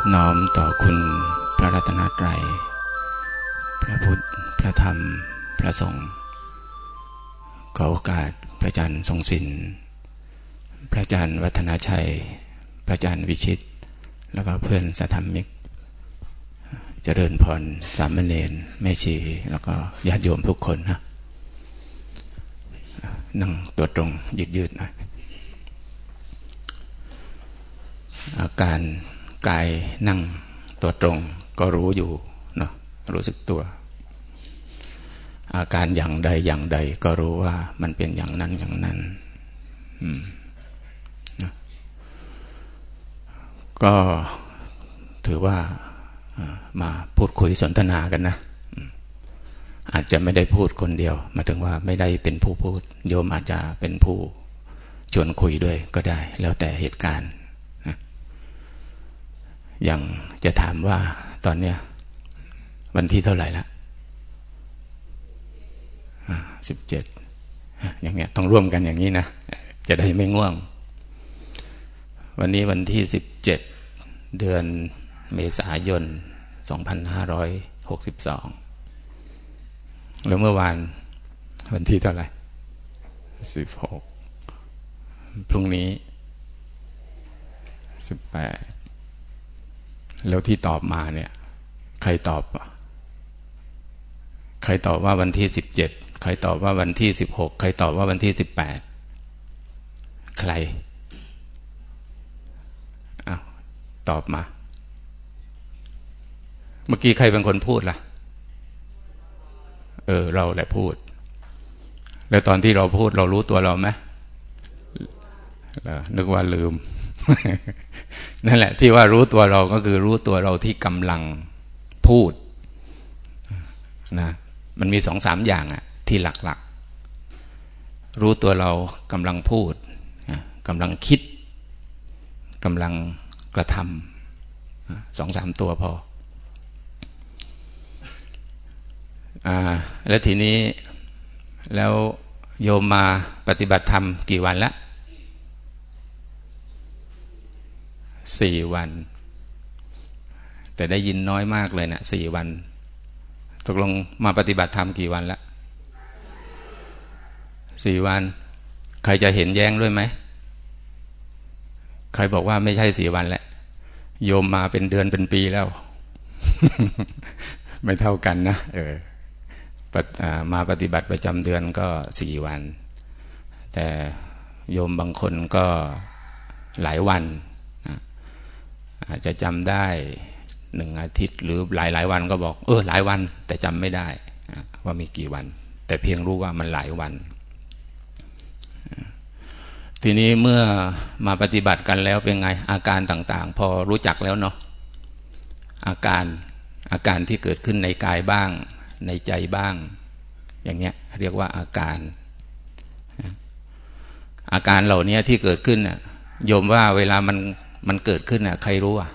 นอบน้อมต่อคุณพระรัตนตรัย พระพุทธ พระธรรม พระสงฆ์ขอโอกาสพระจันทร์ทรงศิลป์พระจันทร์วัฒนาชัย พระจันทร์วิชิต แล้วก็เพื่อนสัธรรมิกเจริญพรสามเณรแม่ชี แล้วก็ญาติโยมทุกคนนะนั่งตัวตรงยืดยืดหน่อยอาการ กายนั่งตัวตรงก็รู้อยู่เนาะรู้สึกตัว อาการอย่างใดอย่างใด ก็รู้ว่ามันเป็นอย่างนั้นอย่างนั้นนะก็ถือว่ามาพูดคุยสนทนากันนะ อาจจะไม่ได้พูดคนเดียวมาถึงว่าไม่ได้เป็นผู้พูด โยมอาจจะเป็นผู้ชวนคุยด้วยก็ได้ แล้วแต่เหตุการณ์ อย่างจะถามว่าตอนเนี้ยวันที่เท่าไหร่ละสิบเจ็ดอย่างเงี้ยต้องร่วมกันอย่างนี้นะ จะได้ไม่ง่วง วันนี้วันที่สิบเจ็ดเดือนเมษายนสองพันห้าร้อยหกสิบสองแล้วเมื่อวานวันที่เท่าไหร่สิบหกพรุ่งนี้สิบแปด แล้วที่ตอบมาเนี่ย ใครตอบ ใครตอบว่าวันที่สิบเจ็ดใครตอบว่าวันที่สิบหกใครตอบว่าวันที่สิบแปดใครอ้าวตอบมา เมื่อกี้ใครเป็นคนพูดล่ะ เออ เราแหละพูด แล้วตอนที่เราพูดเรารู้ตัวเราไหมนึกว่าลืม นั่นแหละ ที่ว่ารู้ตัวเราก็คือรู้ตัวเราที่กำลังพูดนะมันมีสองสามอย่างอะที่หลักๆ รู้ตัวเรากำลังพูดกำลังคิดกำลังกระทำสองสามตัวพออแล้วทีนี้แล้วโยมมาปฏิบัติธรรมกี่วันแล้ว สี่วัน แต่ได้ยินน้อยมากเลยนะสี่วัน ตกลงมาปฏิบัติธรรมกี่วันละสี่วัน ใครจะเห็นแย้งด้วยไหมใครบอกว่าไม่ใช่สี่วันแหละ โยมมาเป็นเดือนเป็นปีแล้ว ไม่เท่ากันนะเออมาปฏิบัติประจำเดือนก็สี่วัน แต่โยมบางคนก็หลายวัน อาจจะจำได้หนึ่งอาทิตย์หรือหลายหลายวันก็บอก เออหลายวัน แต่จำไม่ได้ว่ามีกี่วัน แต่เพียงรู้ว่ามันหลายวัน ทีนี้เมื่อมาปฏิบัติกันแล้วเป็นไงอาการต่าง ๆ พอรู้จักแล้วเนาะอาการอาการที่เกิดขึ้นในกายบ้าง ในใจบ้าง อย่างเงี้ยเรียกว่าอาการ อาการเหล่านี้ที่เกิดขึ้นโยมว่าเวลามัน มันเกิดขึ้นอะ ใครรู้อะ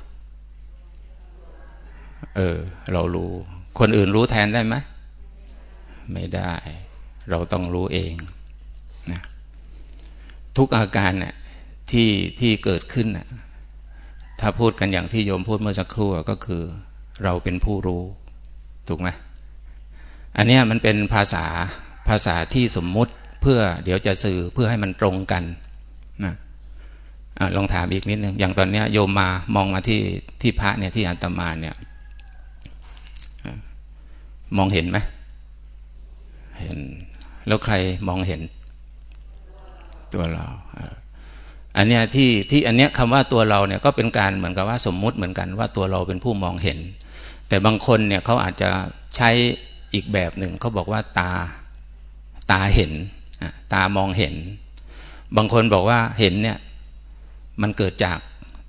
เออ เรารู้ คนอื่นรู้แทนได้ไหมไม่ได้ เราต้องรู้เองนะทุกอาการเนี่ยที่ที่เกิดขึ้นน่ะถ้าพูดกันอย่างที่โยมพูดเมื่อสักครู่ก็คือ เราเป็นผู้รู้ ถูกไหมอันนี้มันเป็นภาษาภาษาที่สมมุติเพื่อเดี๋ยวจะสื่อเพื่อให้มันตรงกันนะ อลองถามอีกนิดนึงอย่างตอนนี้โยมมามองมาที่ที่พระเนี่ยที่อัตมาเนี่ยมองเห็นไหมเห็น แล้วใครมองเห็น ตัวเราอันเนี้ยที่ที่อันเนี้ยคำว่าตัวเราเนี่ยก็เป็นการเหมือนกับว่าสมมุติเหมือนกันว่าตัวเราเป็นผู้มองเห็น แต่บางคนเนี่ยเขาอาจจะใช้อีกแบบหนึ่งเขาบอกว่าตาตาเห็นตามองเห็น บางคนบอกว่าเห็นเนี่ย มันเกิดจาก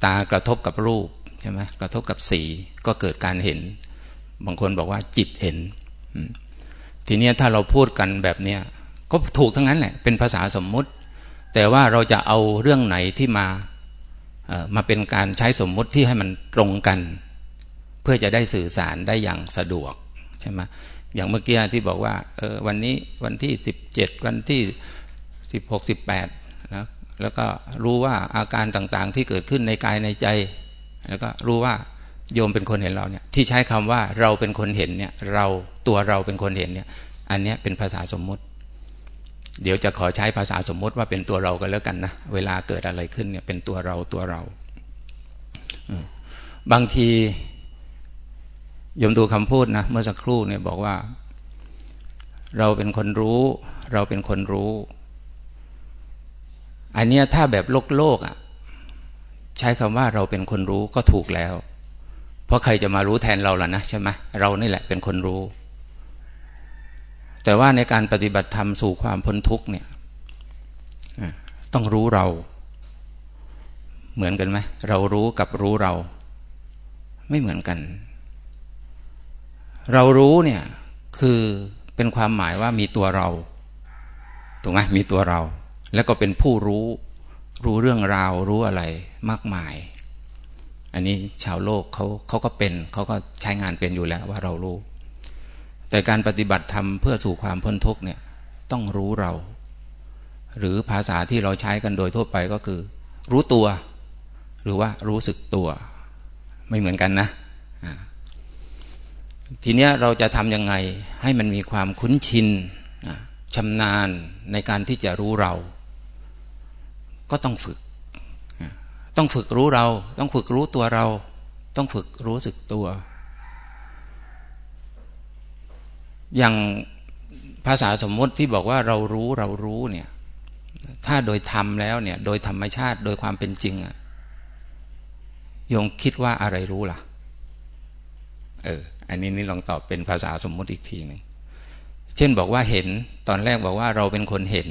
ตากระทบกับรูปใช่ไหมกระทบกับสีก็เกิดการเห็น บางคนบอกว่าจิตเห็น ทีนี้ถ้าเราพูดกันแบบเนี้ยก็ถูกทั้งนั้นแหละ เป็นภาษาสมมุติ แต่ว่าเราจะเอาเรื่องไหนที่มามาเป็นการใช้สมมุติที่ให้มันตรงกัน เพื่อจะได้สื่อสารได้อย่างสะดวกใช่ไหมอย่างเมื่อกี้ที่บอกว่าออวันนี้วันที่สิบเจ็ดวันที่สิบหกสิบ แล้วก็รู้ว่าอาการต่างๆที่เกิดขึ้นในกายในใจ แล้วก็รู้ว่าโยมเป็นคนเห็นเราเนี่ยที่ใช้คำว่าเราเป็นคนเห็นเนี่ยเราตัวเราเป็นคนเห็นเนี่ยอันนี้เป็นภาษาสมมุติ เดี๋ยวจะขอใช้ภาษาสมมุติว่าเป็นตัวเรากันแล้วกันนะเวลาเกิดอะไรขึ้นเนี่ยเป็นตัวเราตัวเรา บางทีโยมดูคำพูดนะเมื่อสักครู่เนี่ยบอกว่า เราเป็นคนรู้ เราเป็นคนรู้ อันเนี้ยถ้าแบบโลกโลกอะ ใช้คำว่าเราเป็นคนรู้ก็ถูกแล้ว เพราะใครจะมารู้แทนเราล่ะนะใช่ไหมเรานี่แหละเป็นคนรู้ แต่ว่าในการปฏิบัติธรรมสู่ความพ้นทุกข์เนี่ยต้องรู้เรา เหมือนกันไหมเรารู้กับรู้เรา ไม่เหมือนกัน เรารู้เนี่ยคือเป็นความหมายว่ามีตัวเราถูกไหมมีตัวเรา แล้วก็เป็นผู้รู้ รู้เรื่องราวรู้อะไรมากมาย อันนี้ชาวโลกเขาเขาก็เป็นเขาก็ใช้งานเป็นอยู่แล้วว่าเรารู้ แต่การปฏิบัติธรรมเพื่อสู่ความพ้นทุกเนี่ยต้องรู้เรา หรือภาษาที่เราใช้กันโดยทั่วไปก็คือ รู้ตัว หรือว่ารู้สึกตัว ไม่เหมือนกันนะทีเนี้ยเราจะทำยังไงให้มันมีความคุ้นชินชำนาญในการที่จะรู้เรา ก็ต้องฝึก ต้องฝึกรู้เรา ต้องฝึกรู้ตัวเรา ต้องฝึกรู้สึกตัว อย่างภาษาสมมติที่บอกว่าเรารู้เรารู้เนี่ย ถ้าโดยธรรมแล้วเนี่ย โดยธรรมชาติโดยความเป็นจริงอะยงคิดว่าอะไรรู้ล่ะ เออ อันนี้นี่ลองตอบเป็นภาษาสมมติอีกทีหนึ่ง เช่นบอกว่าเห็น ตอนแรกบอกว่าเราเป็นคนเห็น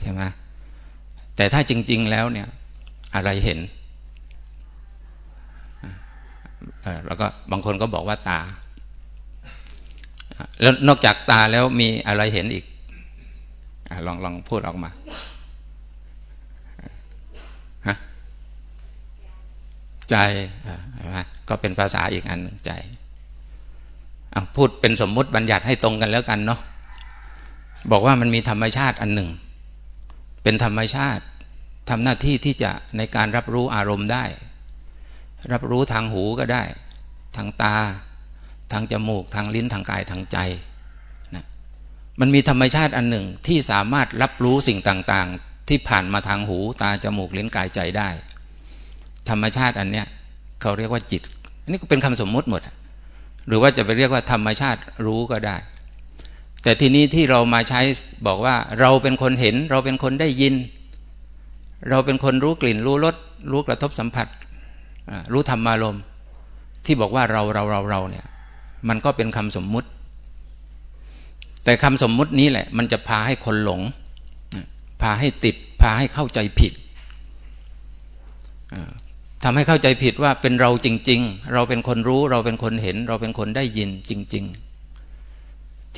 ใช่ไหม แต่ถ้าจริง ๆแล้วเนี่ยอะไรเห็นแล้วก็บางคนก็บอกว่าตา แล้วนอกจากตาแล้วมีอะไรเห็นอีกอลองลองพูดออกมาฮะใจก็เป็นภาษาอีกอันหนึ่งใจพูดเป็นสมมุติบัญญัติให้ตรงกันแล้วกันเนาะบอกว่ามันมีธรรมชาติอันหนึ่ง เป็นธรรมชาติทำหน้าที่ที่จะในการรับรู้อารมณ์ได้ รับรู้ทางหูก็ได้ ทางตา ทางจมูก ทางลิ้น ทางกาย ทางใจนะมันมีธรรมชาติอันหนึ่งที่สามารถรับรู้สิ่งต่างๆ ที่ผ่านมาทางหู ตา จมูก ลิ้น กาย ใจได้ ธรรมชาติอันเนี้ยเขาเรียกว่าจิต อันนี้ก็เป็นคำสมมุติหมด หรือว่าจะไปเรียกว่าธรรมชาติรู้ก็ได้ แต่ทีนี้ที่เรามาใช้บอกว่าเราเป็นคนเห็น เราเป็นคนได้ยิน เราเป็นคนรู้กลิ่น รู้รสรู้กระทบสัมผัส รู้ธรรมารมที่บอกว่าเราเราเราเราเนี่ย มันก็เป็นคำสมมุติ แต่คำสมมุตินี้แหละ มันจะพาให้คนหลง พาให้ติด พาให้เข้าใจผิดทำให้เข้าใจผิดว่าเป็นเราจริง ๆ เราเป็นคนรู้ เราเป็นคนเห็น เราเป็นคนได้ยินจริง ๆ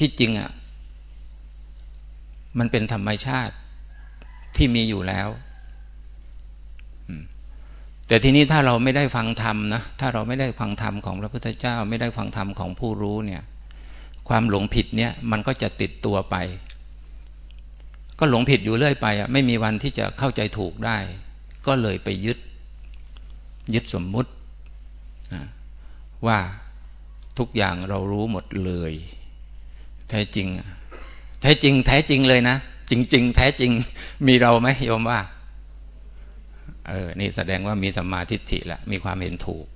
ที่จริงอะ มันเป็นธรรมชาติที่มีอยู่แล้วแต่ทีนี้ถ้าเราไม่ได้ฟังธรรมนะถ้าเราไม่ได้ฟังธรรมของพระพุทธเจ้า ไม่ได้ฟังธรรมของผู้รู้เนี่ย ความหลงผิดเนี่ยมันก็จะติดตัวไป ก็หลงผิดอยู่เรื่อยไปอะไม่มีวันที่จะเข้าใจถูกได้ ก็เลยไปยึด ยึดสมมุติว่าทุกอย่างเรารู้หมดเลย แท้จริง แท้จริง แท้จริงเลยนะ จริง ๆ แท้จริง มีเราไหมโยมว่า เออ นี่แสดงว่ามีสัมมาทิฏฐิละมีความเห็นถูก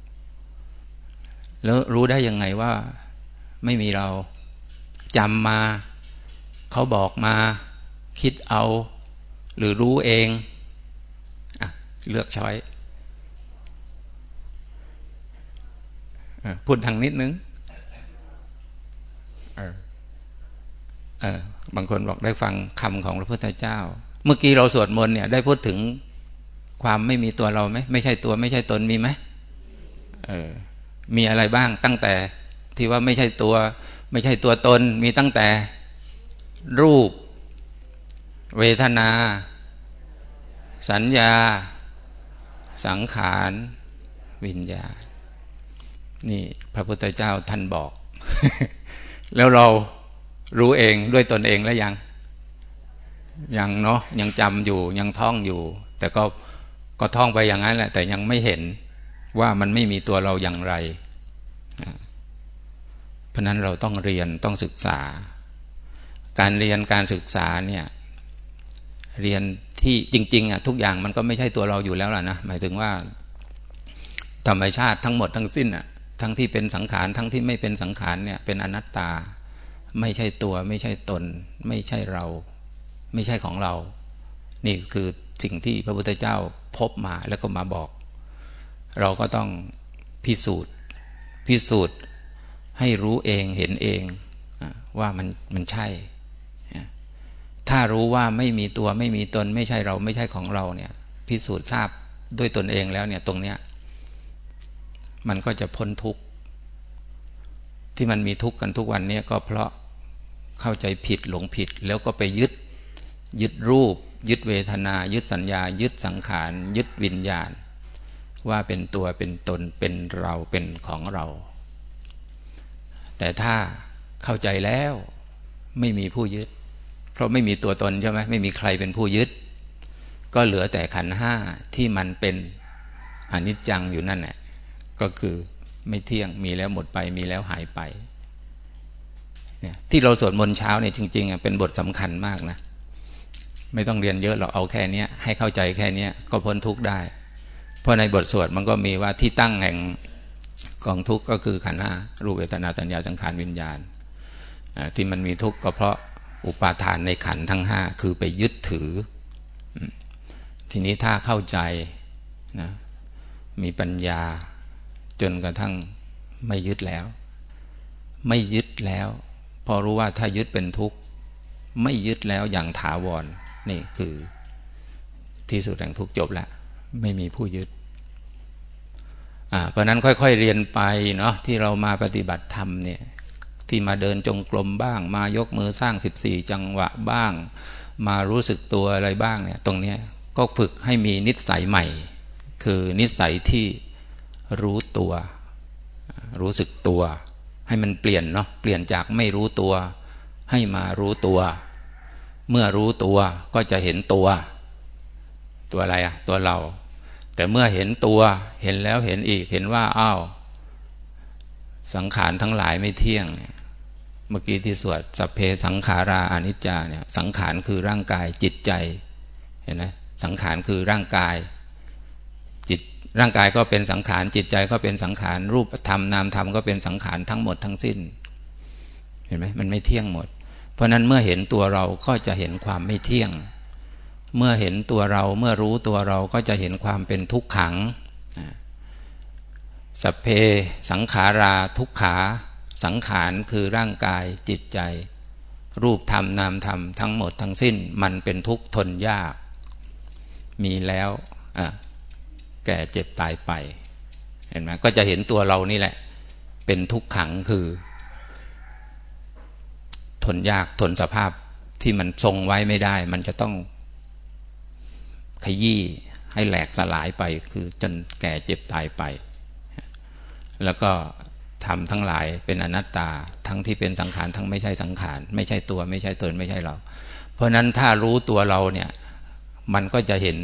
แล้วรู้ได้ยังไงว่า ไม่มีเราจำมา เขาบอกมา คิดเอา หรือรู้เองอเลือกช้อยพูดทางนิดนึง เออ บางคนบอกได้ฟังคำของพระพุทธเจ้า เมื่อกี้เราสวดมนต์เนี่ยได้พูดถึงความไม่มีตัวเราไหมไม่ใช่ตัวไม่ใช่ตนมีไหมเออมีอะไรบ้างตั้งแต่ที่ว่าไม่ใช่ตัว ไม่ใช่ตัวตน มีตั้งแต่รูป เวทนา สัญญา สังขาร วิญญาณนี่พระพุทธเจ้าท่านบอก แล้วเรา รู้เองด้วยตนเองแล้วยัง ยังเนาะยังจำอยู่ยังท่องอยู่ แต่ก็ก็ท่องไปอย่างนั้นแหละ แต่ยังไม่เห็นว่ามันไม่มีตัวเราอย่างไร เพราะนั้นเราต้องเรียนต้องศึกษา การเรียนการศึกษาเนี่ยเรียนที่จริง ๆอะทุกอย่างมันก็ไม่ใช่ตัวเราอยู่แล้วล่ะนะหมายถึงว่า ธรรมชาติทั้งหมดทั้งสิ้นอะทั้งที่เป็นสังขารทั้งที่ไม่เป็นสังขารเนี่ยเป็นอนัตตา ไม่ใช่ตัวไม่ใช่ตน ไม่ใช่เรา ไม่ใช่ของเรา นี่คือสิ่งที่พระพุทธเจ้าพบมาแล้วก็มาบอก เราก็ต้องพิสูจน์ พิสูจน์ให้รู้เองเห็นเองว่ามันมันใช่ ถ้ารู้ว่าไม่มีตัวไม่มีตน ไม่ใช่เราไม่ใช่ของเราเนี่ย พิสูจน์ทราบด้วยตนเองแล้วเนี่ยตรงเนี้ยมันก็จะพ้นทุกข์ที่มันมีทุกข์กันทุกวันนี้ก็เพราะ เข้าใจผิดหลงผิด แล้วก็ไปยึด ยึดรูป ยึดเวทนา ยึดสัญญา ยึดสังขาร ยึดวิญญาณ ว่าเป็นตัวเป็นตนเป็นเราเป็นของเรา แต่ถ้าเข้าใจแล้วไม่มีผู้ยึด เพราะไม่มีตัวตนใช่ไหมไม่มีใครเป็นผู้ยึด ก็เหลือแต่ขันห้าที่มันเป็นอนิจจังอยู่นั่นแหละก็คือไม่เที่ยงมีแล้วหมดไปมีแล้วหายไป เนี่ยที่เราสวดมนต์เช้าเนี่ยจริง ๆ เป็นบทสำคัญมากนะ ไม่ต้องเรียนเยอะเราเอาแค่เนี้ย ให้เข้าใจแค่เนี้ยก็พ้นทุกข์ได้ เพราะในบทสวดมันก็มีว่าที่ตั้งแห่งกองทุกข์ก็คือขันธ์ห้ารูปเวทนาสัญญาสังขารวิญญาณที่มันมีทุกข์ก็เพราะอุปาทานในขันธ์ทั้งห้าคือไปยึดถือ ทีนี้ถ้าเข้าใจนะมีปัญญาจนกระทั่งไม่ยึดแล้ว ไม่ยึดแล้ว พอรู้ว่าถ้ายึดเป็นทุกข์ ไม่ยึดแล้วอย่างถาวรนี่คือที่สุดแห่งทุกข์จบแล้วไม่มีผู้ยึดเพราะนั้นค่อยๆเรียนไปเนาะที่เรามาปฏิบัติธรรมเนี่ยที่มาเดินจงกรมบ้าง มายกมือสร้างสิบสี่จังหวะบ้าง มารู้สึกตัวอะไรบ้างเนี่ยตรงเนี้ยก็ฝึกให้มีนิสัยใหม่ คือนิสัยที่รู้ตัว รู้สึกตัว ให้มันเปลี่ยนเนาะเปลี่ยนจากไม่รู้ตัว ให้มารู้ตัว เมื่อรู้ตัวก็จะเห็นตัว ตัวอะไรอะตัวเรา แต่เมื่อเห็นตัวเห็นแล้วเห็นอีกเห็นว่าอ้าวสังขารทั้งหลายไม่เที่ยงเมื่อกี้ที่สวดสัพเพสังขาราอนิจจาเนี่ยสังขารคือร่างกายจิตใจเห็นไหมสังขารคือร่างกาย ร่างกายก็เป็นสังขารจิตใจก็เป็นสังขารรูปธรรมนามธรรมก็เป็นสังขารทั้งหมดทั้งสิ้น เห็นไหมมันไม่เที่ยงหมด เพราะนั้นเมื่อเห็นตัวเราก็จะเห็นความไม่เที่ยง เมื่อเห็นตัวเราเมื่อรู้ตัวเราก็จะเห็นความเป็นทุกขังสัพเพสังขาราทุกขาสังขารคือร่างกายจิตใจ รูปธรรมนามธรรมทั้งหมดทั้งสิ้น มันเป็นทุกข์ทนยาก มีแล้ว แก่เจ็บตายไป เห็นไหมก็จะเห็นตัวเรานี่แหละ เป็นทุกขังคือ ทนยากทนสภาพที่มันทรงไว้ไม่ได้ มันจะต้อง ขยี้ให้แหลกสลายไปคือจนแก่เจ็บตายไป แล้วก็ทำทั้งหลายเป็นอนัตตา ทั้งที่เป็นสังขารทั้งไม่ใช่สังขาร ไม่ใช่ตัวไม่ใช่ตนไม่ใช่เรา เพราะนั้นถ้ารู้ตัวเราเนี่ย มันก็จะเห็น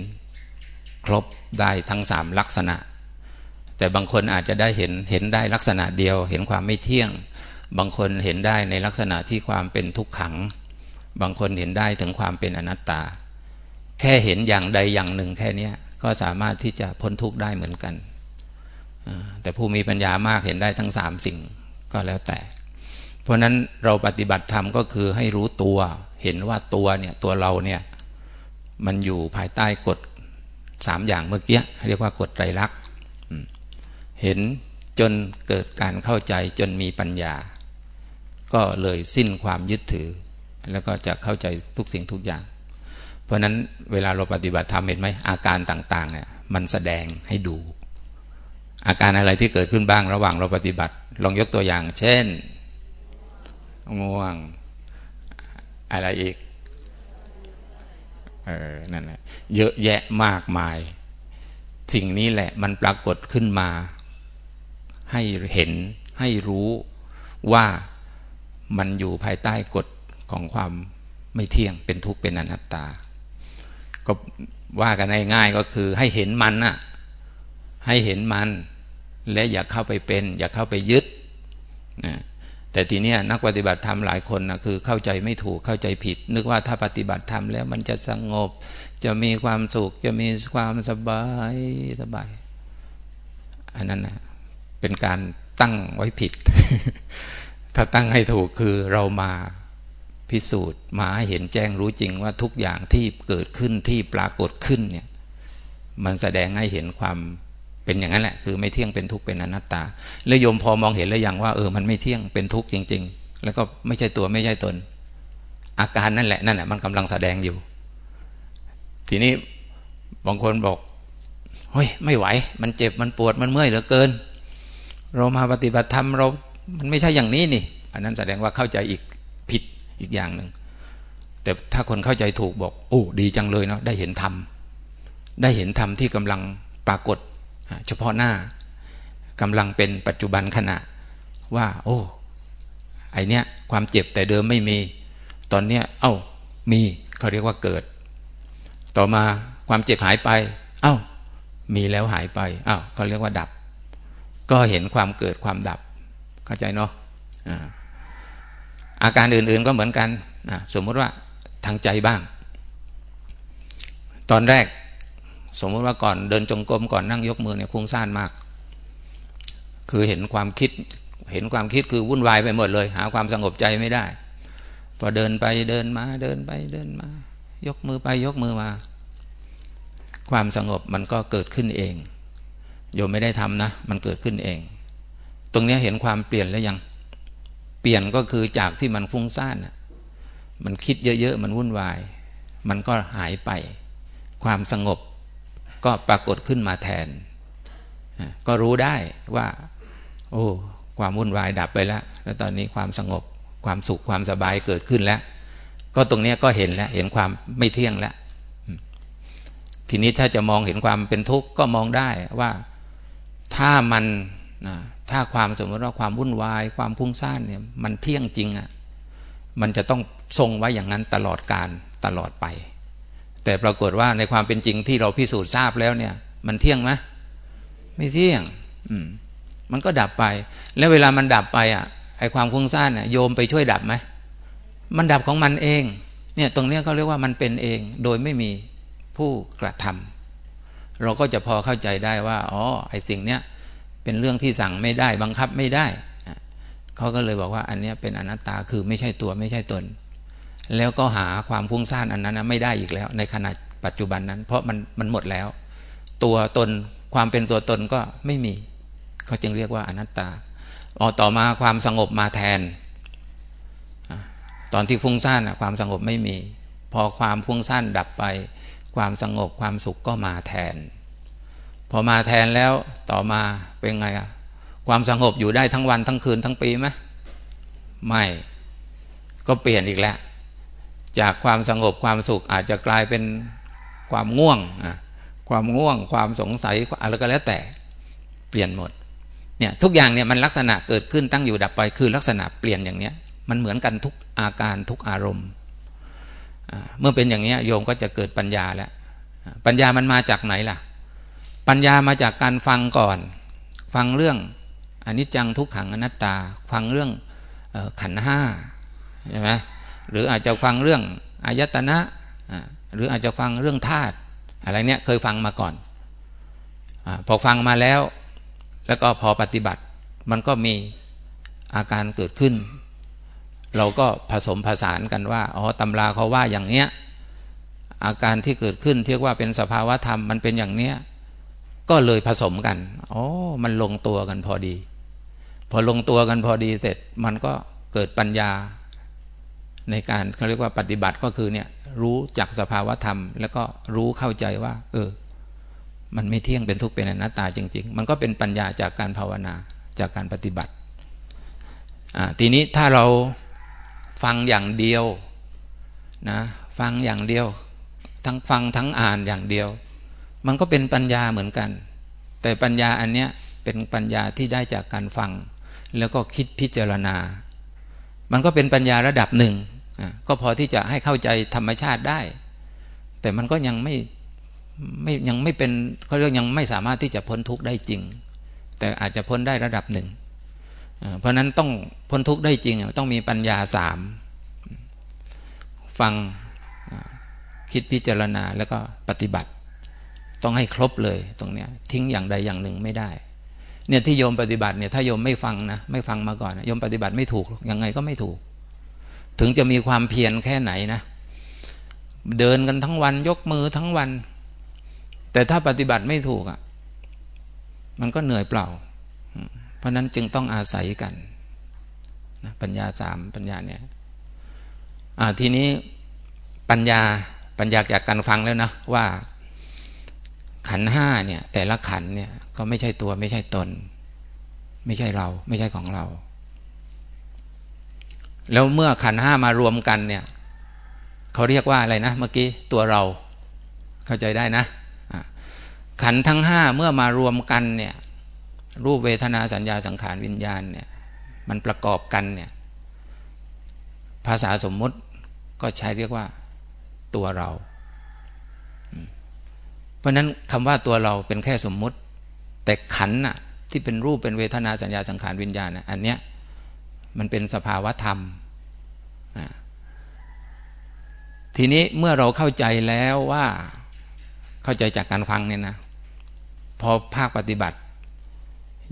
ครบได้ทั้งสามลักษณะ แต่บางคนอาจจะได้เห็นเห็นได้ลักษณะเดียว เห็นความไม่เที่ยง บางคนเห็นได้ในลักษณะที่ความเป็นทุกขัง บางคนเห็นได้ถึงความเป็นอนัตตา แค่เห็นอย่างใดอย่างหนึ่งแค่นี้ก็สามารถที่จะพ้นทุกข์ได้เหมือนกัน แต่ผู้มีปัญญามากเห็นได้ทั้งสามสิ่งก็แล้วแต่ เพราะนั้นเราปฏิบัติธรรมก็คือให้รู้ตัว เห็นว่าตัวเนี่ยตัวเราเนี่ยมันอยู่ภายใต้กฎ สามอย่างเมื่อกี้เรียกว่ากฎไตรลักษณ์เห็นจนเกิดการเข้าใจจนมีปัญญา ก็เลยสิ้นความยึดถือ แล้วก็จะเข้าใจทุกสิ่งทุกอย่าง เพราะนั้นเวลาเราปฏิบัติธรรมเห็นไหมอาการต่างๆเนี่ยมันแสดงให้ดู อาการอะไรที่เกิดขึ้นบ้างระหว่างเราปฏิบัติ ลองยกตัวอย่าง เช่นง่วงอะไรอีก เออนั่นแหละเยอะแยะมากมาย สิ่งนี้แหละมันปรากฏขึ้นมา ให้เห็นให้รู้ว่ามันอยู่ภายใต้กฎของความไม่เที่ยงเป็นทุกข์เป็นอนัตตา ก็ว่ากันง่ายๆก็คือให้เห็นมันน่ะ ให้เห็นมัน และอย่าเข้าไปเป็น อย่าเข้าไปยึดนะ แต่ทีเนี้ยนักปฏิบัติธรรมหลายคนนะคือเข้าใจไม่ถูกเข้าใจผิด นึกว่าถ้าปฏิบัติธรรมแล้วมันจะสงบ จะมีความสุข จะมีความสบายสบาย อันนั้นนะเป็นการตั้งไว้ผิด ถ้าตั้งให้ถูกคือเรามาพิสูจน์มาหเห็นแจ้งรู้จริงว่าทุกอย่างที่เกิดขึ้นที่ปรากฏขึ้นเนี่ย มันแสดงให้เห็นความ เป็นอย่างนั้นแหละ คือไม่เที่ยงเป็นทุกข์เป็นอนัตตา แล้วโยมพอมองเห็นแล้วยังว่าเออมันไม่เที่ยงเป็นทุกข์จริง ๆ แล้วก็ไม่ใช่ตัวไม่ใช่ตน อาการนั่นแหละนั่นแหละมันกำลังแสดงอยู่ ทีนี้บางคนบอกเฮ้ยไม่ไหว มันเจ็บมันปวดมันเมื่อยเหลือเกิน เรามาปฏิบัติธรรมเรา มันไม่ใช่อย่างนี้นี่ อันนั้นแสดงว่าเข้าใจอีกผิดอีกอย่างหนึ่งแต่ถ้าคนเข้าใจถูกบอก โอ้ดีจังเลยเนาะได้เห็นธรรมได้เห็นธรรมที่กำลังปรากฏ เฉพาะหน้ากำลังเป็นปัจจุบันขณะว่า โอ้ ไอเนี้ยความเจ็บแต่เดิมไม่มี ตอนเนี้ย เอ้า มีเขาเรียกว่าเกิด ต่อมาความเจ็บหายไป เอ้า มีแล้วหายไป เอ้าเขาเรียกว่าดับ ก็เห็นความเกิดความดับ เข้าใจเนาะอาการอื่นๆก็เหมือนกัน สมมติว่าทางใจบ้าง ตอนแรก สมมติว่าก่อนเดินจงกรมก่อนนั่งยกมือเนี่ยคุ้งซ่านมาก คือเห็นความคิด เห็นความคิดคือวุ่นวายไปหมดเลย หาความสงบใจไม่ได้ พอเดินไปเดินมาเดินไปเดินมา ยกมือไปยกมือมา ความสงบมันก็เกิดขึ้นเอง โยมไม่ได้ทำนะ มันเกิดขึ้นเอง ตรงนี้เห็นความเปลี่ยนแล้วยัง เปลี่ยนก็คือจากที่มันฟุ้งซ่านมันคิดเยอะๆมันวุ่นวาย มันก็หายไป ความสงบ ก็ปรากฏขึ้นมาแทน ก็รู้ได้ว่า โอ้ความวุ่นวายดับไปแล้ว แล้วตอนนี้ความสงบความสุขความสบายเกิดขึ้นแล้ว ก็ตรงนี้ก็เห็นแล้วเห็นความไม่เที่ยงแล้วทีนี้ถ้าจะมองเห็นความเป็นทุกข์ก็มองได้ว่าถ้ามันนะถ้าความสมมติว่าความวุ่นวาย ความพุ่งซ่านเนี่ยมันเที่ยงจริงอะ่ะมันจะต้องทรงไว้อย่างนั้นตลอดการตลอดไป แต่ปรากฏว่าในความเป็นจริงที่เราพิสูจน์ทราบแล้วเนี่ย มันเที่ยงไหมไม่เที่ยง อืม มันก็ดับไป แล้วเวลามันดับไปอะไอความคุ้งซ่านเนี่ยโยมไปช่วยดับไหมมันดับของมันเอง เนี่ย ตรงเนี้ยเขาเรียกว่ามันเป็นเอง โดยไม่มีผู้กระทำเราก็จะพอเข้าใจได้ว่าอ๋อไอสิ่งเนี้ยเป็นเรื่องที่สั่งไม่ได้บังคับไม่ได้เขาก็เลยบอกว่าอันเนี้ยเป็นอนัตตาคือไม่ใช่ตัวไม่ใช่ตน แล้วก็หาความพุ่งซ่านอันนั้นไม่ได้อีกแล้ว ในขณะปัจจุบันนั้น เพราะมันมันหมดแล้ว ตัวตนความเป็นตัวตนก็ไม่มี เขาจึงเรียกว่าอนัตตาออต่อมาความสงบมาแทน ตอนที่ฟุ้งซ่านความสงบไม่มี พอความฟุ้งซ่านดับไป ความสงบความสุขก็มาแทน พอมาแทนแล้วต่อมาเป็นไงอะความสงบอยู่ได้ทั้งวันทั้งคืนทั้งปีไหมไม่ ก็เปลี่ยนอีกแล้ว จากความสงบความสุขอาจจะกลายเป็นความง่วงความง่วง ความสงสัยอะไรก็แล้วแต่เปลี่ยนหมดเนี่ยทุกอย่างเนี่ยมันลักษณะเกิดขึ้นตั้งอยู่ดับไปคือลักษณะเปลี่ยนอย่างเนี้ยมันเหมือนกันทุกอาการทุกอารมณ์เมื่อเป็นอย่างนี้โยมก็จะเกิดปัญญาแล้ว ปัญญามันมาจากไหนล่ะ ปัญญามาจากการฟังก่อน ฟังเรื่องอนิจจังทุกขังอนัตตา ฟังเรื่องขันห้าใช่ไหม หรืออาจจะฟังเรื่องอายตนะหรืออาจจะฟังเรื่องธาตุอะไรเนี้ยเคยฟังมาก่อนอพอฟังมาแล้ว แล้วก็พอปฏิบัติ มันก็มีอาการเกิดขึ้น เราก็ผสมผสานกันว่าอ๋อตำราเขาว่าอย่างเนี้ยอาการที่เกิดขึ้นเรียกว่าเป็นสภาวะธรรมมันเป็นอย่างเนี้ยก็เลยผสมกันอ๋อมันลงตัวกันพอดี พอลงตัวกันพอดีเสร็จมันก็เกิดปัญญา ในการเขาเรียกว่าปฏิบัติก็คือเนี่ยรู้จักสภาวธรรม แล้วก็รู้เข้าใจว่า เออ มันไม่เที่ยงเป็นทุกข์เป็นอนัตตาจริง ๆ มันก็เป็นปัญญาจากการภาวนาจากการปฏิบัติอ่าทีนี้ถ้าเราฟังอย่างเดียวนะฟังอย่างเดียว ทั้งฟังทั้งอ่านอย่างเดียว มันก็เป็นปัญญาเหมือนกัน แต่ปัญญาอันเนี้ยเป็นปัญญาที่ได้จากการฟัง แล้วก็คิดพิจารณา มันก็เป็นปัญญาระดับหนึ่ง ก็พอที่จะให้เข้าใจธรรมชาติได้ แต่มันก็ยังไม่ไม่ยังไม่เป็นเขาเรียกยังไม่สามารถที่จะพ้นทุกข์ได้จริง แต่อาจจะพ้นได้ระดับหนึ่ง เพราะนั้นต้องพ้นทุกข์ได้จริง ต้องมีปัญญาสามฟังคิดพิจารณาแล้วก็ปฏิบัติ ต้องให้ครบเลยตรงเนี้ยทิ้งอย่างใดอย่างหนึ่งไม่ได้เนี่ยที่โยมปฏิบัติเนี่ยถ้าโยมไม่ฟังนะไม่ฟังมาก่อนโยมปฏิบัติไม่ถูกยังไงก็ไม่ถูก ถึงจะมีความเพียรแค่ไหนนะ เดินกันทั้งวันยกมือทั้งวัน แต่ถ้าปฏิบัติไม่ถูกอะ่ะ มันก็เหนื่อยเปล่า เพราะนั้นจึงต้องอาศัยกันนะปัญญาสามปัญญาเนี่ยทีนี้ปัญญาปัญญาจากการฟังแล้วนะว่าขันห้าเนี่ย แต่ละขันเนี่ยก็ไม่ใช่ตัวไม่ใช่ตน ไม่ใช่เรา ไม่ใช่ของเรา แล้วเมื่อขันห้ามารวมกันเนี่ยเขาเรียกว่าอะไรนะเมื่อกี้ตัวเราเข้าใจได้นะขันทั้งห้าเมื่อมารวมกันเนี่ยรูปเวทนาสัญญาสังขารวิญญาณเนี่ยมันประกอบกันเนี่ยภาษาสมมุติก็ใช้เรียกว่าตัวเรา เพราะนั้นคำว่าตัวเราเป็นแค่สมมุติ แต่ขันน่ะที่เป็นรูปเป็นเวทนาสัญญาสังขารวิญญาณอันเนี้ยมันเป็นสภาวะธรรม ทีนี้เมื่อเราเข้าใจแล้วว่าเข้าใจจากการฟังเนี่ยนะ พอภาคปฏิบัติ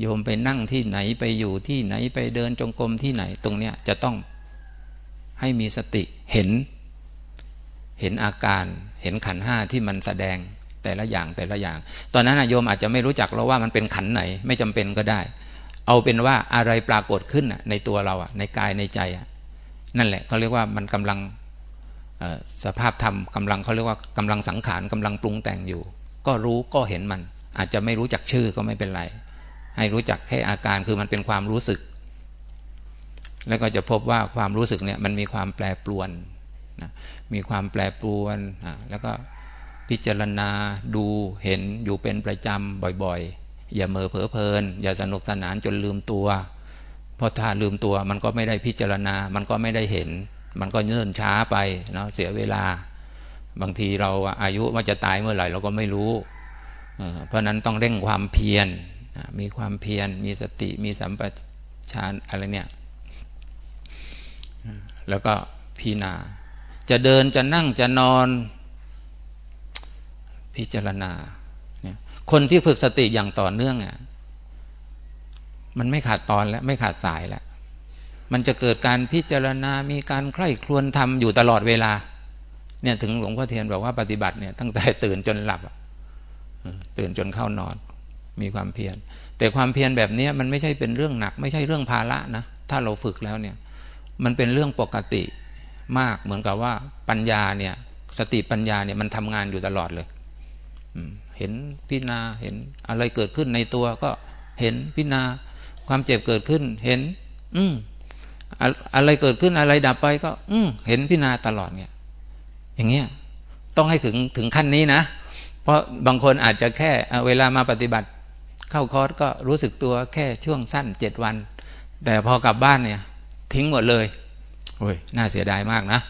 โยมไปนั่งที่ไหนไปอยู่ที่ไหนไปเดินจงกรมที่ไหนตรงเนี้ยจะต้องให้มีสติเห็น เห็นอาการเห็นขันห้าที่มันแสดงแต่ละอย่างแต่ละอย่าง ตอนนั้นโยมอาจจะไม่รู้จักแล้วว่ามันเป็นขันไหนไม่จำเป็นก็ได้ เอาเป็นว่าอะไรปรากฏขึ้นในตัวเราในกายในใจนั่นแหละเขาเรียกว่ามันกำลัง สภาพธรรมกำลังเขาเรียกว่ากำลังสังขารกำลังปรุงแต่งอยู่ ก็รู้ก็เห็นมัน อาจจะไม่รู้จักชื่อก็ไม่เป็นไร ให้รู้จักแค่อาการคือมันเป็นความรู้สึก แล้วก็จะพบว่าความรู้สึกเนี่ยมันมีความแปรปรวนนะมีความแปรปรวนแล้วก็พิจารณาดูเห็นอยู่เป็นประจำบ่อยๆ อย่าเมอเผลอเพลิน อย่าสนุกสนานจนลืมตัว เพราะถ้าลืมตัวมันก็ไม่ได้พิจารณา มันก็ไม่ได้เห็น มันก็เนิ่นช้าไปเนาะเสียเวลา บางทีเราอายุว่าจะตายเมื่อไหร่เราก็ไม่รู้ เพราะนั้นต้องเร่งความเพียรมีความเพียรมีสติมีสัมปชัญญะอะไรเนี่ยแล้วก็พิจารณา จะเดินจะนั่งจะนอน พิจารณาคนที่ฝึกสติอย่างต่อเนื่องอะมันไม่ขาดตอนแล้ว ไม่ขาดสายแล้ว มันจะเกิดการพิจารณา มีการใคร่ครวญทำอยู่ตลอดเวลา เนี่ยถึงหลวงพ่อเทียนบอกว่าปฏิบัติเนี่ยตั้งแต่ตื่นจนหลับตื่นจนเข้านอน มีความเพียร แต่ความเพียรแบบนี้มันไม่ใช่เป็นเรื่องหนัก ไม่ใช่เรื่องภาระนะ ถ้าเราฝึกแล้วเนี่ย มันเป็นเรื่องปกติมากเหมือนกับว่าปัญญาเนี่ย สติปัญญาเนี่ยมันทำงานอยู่ตลอดเลยเห็นพิจารณาเห็นอะไรเกิดขึ้นในตัวก็เห็นพิจารณาความเจ็บเกิดขึ้น เห็น อืม อะไรเกิดขึ้นอะไรดับไปก็ อืเห็นพิจารณาตลอดเนี่ย อย่างเงี้ยต้องให้ถึงถึงขั้นนี้นะ เพราะบางคนอาจจะแค่เวลามาปฏิบัติ เข้าคอร์สก็รู้สึกตัวแค่ช่วงสั้นเจ็ดวัน แต่พอกลับบ้านเนี่ย ทิ้งหมดเลยโอ้ยน่าเสียดายมากนะ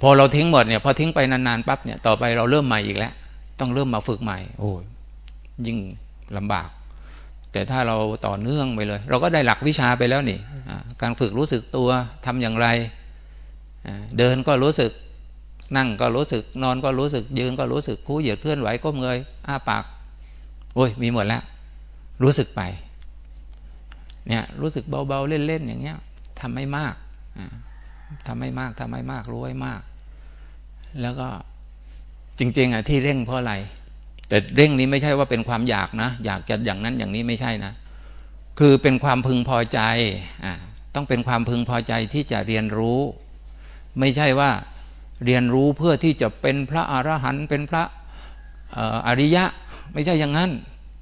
พอเราทิ้งหมดเนี่ยพอทิ้งไปนานๆปั๊บเนี่ยต่อไปเราเริ่มใหม่อีกแล้ว ต้องเริ่มมาฝึกใหม่ โอ้ยยิ่งลำบาก แต่ถ้าเราต่อเนื่องไปเลย เราก็ได้หลักวิชาไปแล้วนี่การฝึกรู้สึกตัวทำอย่างไร เดินก็รู้สึกนั่งก็รู้สึกนอนก็รู้สึก ยืนก็รู้สึกคู่เหยียดเคลื่อนไหวก้มเงยอ้าปากโอ้ยมีหมดแล้ว รู้สึกไปเนี่ยรู้สึกเบาๆเล่นๆอย่างเงี้ยทำไม่มากทำให้มากทำให้มากรู้ให้มาก แล้วก็จริง ๆอะที่เร่งเพราะอะไร แต่เร่งนี้ไม่ใช่ว่าเป็นความอยากนะ อยากจะอย่างนั้นอย่างนี้ไม่ใช่นะ คือเป็นความพึงพอใจอ่าต้องเป็นความพึงพอใจที่จะเรียนรู้ ไม่ใช่ว่าเรียนรู้เพื่อที่จะเป็นพระอรหันต์เป็นพระอริยะ ไม่ใช่อย่างนั้น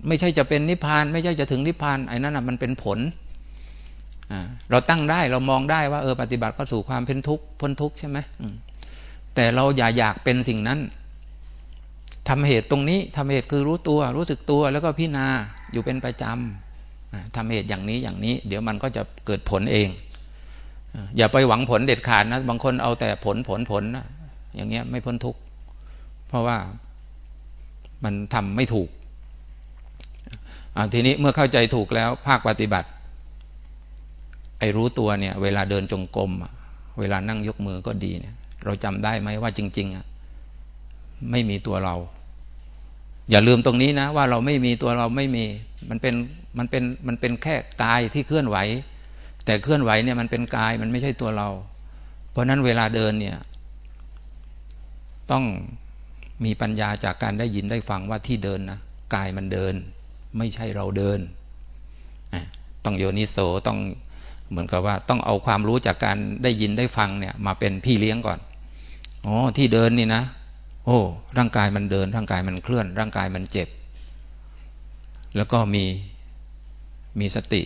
ไม่ใช่จะเป็นนิพพาน ไม่ใช่จะถึงนิพพานไอ้นั่นอะมันเป็นผลเราตั้งได้เรามองได้ว่าเออปฏิบัติก็สู่ความเป็นทุกข์พ้นทุกข์ใช่ไหมแต่เราอย่าอยากเป็นสิ่งนั้น ทำเหตุตรงนี้ทำเหตุคือรู้ตัว รู้สึกตัวแล้วก็พิจารณาอยู่เป็นประจำทำเหตุอย่างนี้อย่างนี้ เดี๋ยวมันก็จะเกิดผลเอง อย่าไปหวังผลเด็ดขาดนะ บางคนเอาแต่ผลผลผลนะอย่างเงี้ยไม่พ้นทุกข์เพราะว่ามันทำไม่ถูกทีนี้เมื่อเข้าใจถูกแล้วภาคปฏิบัติ ไอ้รู้ตัวเนี่ย เวลาเดินจงกรมเวลานั่งยกมือก็ดีเนี่ย เราจำได้ไหมว่าจริง ๆอะ ไม่มีตัวเรา อย่าลืมตรงนี้นะ ว่าเราไม่มีตัวเราไม่มีมันเป็นมันเป็นมันเป็นแค่กายที่เคลื่อนไหว แต่เคลื่อนไหวเนี่ยมันเป็นกายมันไม่ใช่ตัวเรา เพราะนั้นเวลาเดินเนี่ย ต้องมีปัญญาจากการได้ยินได้ฟังว่าที่เดินนะกายมันเดิน ไม่ใช่เราเดิน ต้องโยนิโสต้องเหมือนกับว่า ต้องเอาความรู้จากการได้ยินได้ฟังเนี่ย มาเป็นพี่เลี้ยงก่อนอ๋อที่เดินนี่นะ โอ้ ร่างกายมันเดิน ร่างกายมันเคลื่อน ร่างกายมันเจ็บ แล้วก็มีมีสติ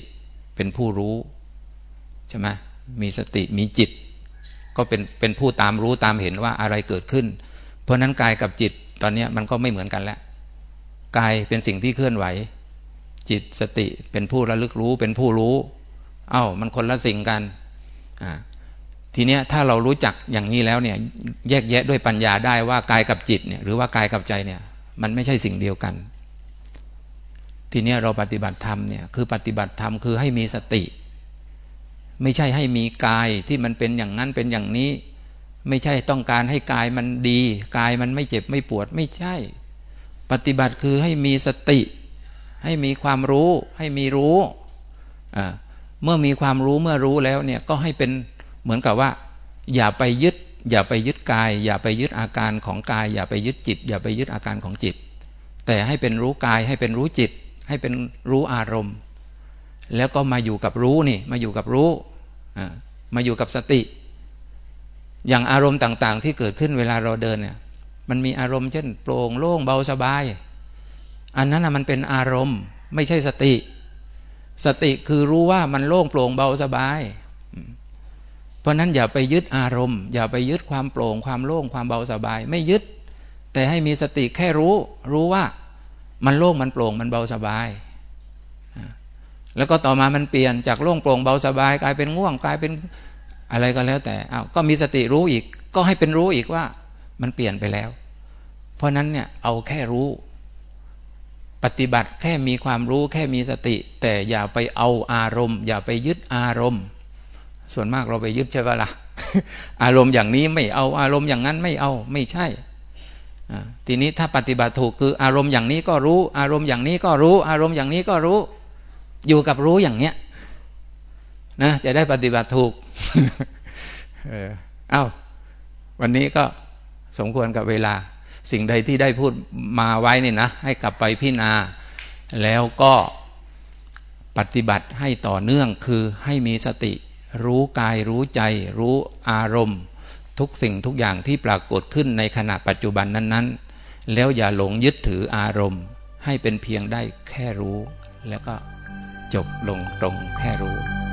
เป็นผู้รู้ใช่ไหมมีสติมีจิต ก็เป็นเป็นผู้ตามรู้ตามเห็นว่าอะไรเกิดขึ้น เพราะนั้นกายกับจิตตอนนี้มันก็ไม่เหมือนกันแล้วกายเป็นสิ่งที่เคลื่อนไหว จิตสติเป็นผู้ระลึกรู้เป็นผู้รู้ เอา้ามันคนละสิ่งกันอ่า ทีเนี้ยถ้าเรารู้จักอย่างนี้แล้วเนี่ยแยกแยะด้วยปัญญาได้ว่ากายกับจิตเนี่ยหรือว่ากายกับใจเนี่ยมันไม่ใช่สิ่งเดียวกัน ทีเนี้ยเราปฏิบัติธรรมเนี่ยคือปฏิบัติธรรมคือให้มีสติ ไม่ใช่ให้มีกายที่มันเป็นอย่างนั้นเป็นอย่างนี้ ไม่ใช่ต้องการให้กายมันดี กายมันไม่เจ็บไม่ปวดไม่ใช่ ปฏิบัติคือให้มีสติ ให้มีความรู้ ให้มีรู้เมื่อมีความรู้เมื่อรู้แล้วเนี่ยก็ให้เป็น เหมือนกับว่า อย่าไปยึด อย่าไปยึดกาย อย่าไปยึดอาการของกาย อย่าไปยึดจิต อย่าไปยึดอาการของจิต แต่ให้เป็นรู้กายให้เป็นรู้จิต ให้เป็นรู้อารมณ์ แล้วก็มาอยู่กับรู้นี่มาอยู่กับรู้มาอยู่กับสติ อย่างอารมณ์ต่าง ๆ ที่เกิดขึ้นเวลาเราเดินเนี่ยมันมีอารมณ์เช่นโปร่งโล่งเบาสบาย อันนั้นมันเป็นอารมณ์ไม่ใช่สติ สติคือรู้ว่ามันโล่งโปร่งเบาสบาย เพราะนั้นอย่าไปยึดอารมณ์ อย่าไปยึดความโปร่ง ความโล่งความเบาสบาย ไม่ยึด แต่ให้มีสติแค่รู้ รู้ว่ามันโล่งมันโปร่งมันเบาสบาย แล้วก็ต่อมามันเปลี่ยนจากโล่งโปร่งเบาสบาย กลายเป็นง่วงกลายเป็นอะไรก็แล้วแต่อ้าวก็มีสติรู้อีก ก็ให้เป็นรู้อีกว่ามันเปลี่ยนไปแล้ว เพราะนั้นเนี่ยเอาแค่รู้ ปฏิบัติแค่มีความรู้แค่มีสติ แต่อย่าไปเอาอารมณ์ อย่าไปยึดอารมณ์ ส่วนมากเราไปยึดใช่ปะละ่ะ อารมณ์อย่างนี้ไม่เอาอารมณ์อย่างนั้นไม่เอาไม่ใช่ทีนี้ถ้าปฏิบัติถูกคืออารมณ์อย่างนี้ก็รู้ อารมณ์อย่างนี้ก็รู้ อารมณ์อย่างนี้ก็รู้ อยู่กับรู้อย่างเนี้ยนะจะได้ปฏิบัติถูก เออเอ้าวันนี้ก็สมควรกับเวลา สิ่งใดที่ได้พูดมาไว้นี่นะ ให้กลับไปพิจารณาแล้วก็ปฏิบัติให้ต่อเนื่องคือให้มีสติ รู้กายรู้ใจ รู้อารมณ์ ทุกสิ่งทุกอย่างที่ปรากฏขึ้นในขณะปัจจุบันนั้น ๆ แล้วอย่าหลงยึดถืออารมณ์ ให้เป็นเพียงได้แค่รู้ แล้วก็จบลงตรงแค่รู้